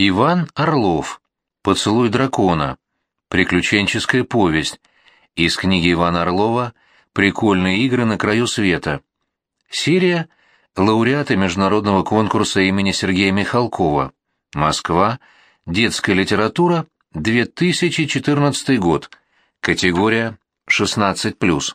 Иван Орлов. Поцелуй дракона. Приключенческая повесть. Из книги Ивана Орлова «Прикольные игры на краю света». Серия «Лауреаты международного конкурса имени Сергея Михалкова». Москва. Детская литература. 2014 год. Категория 16+.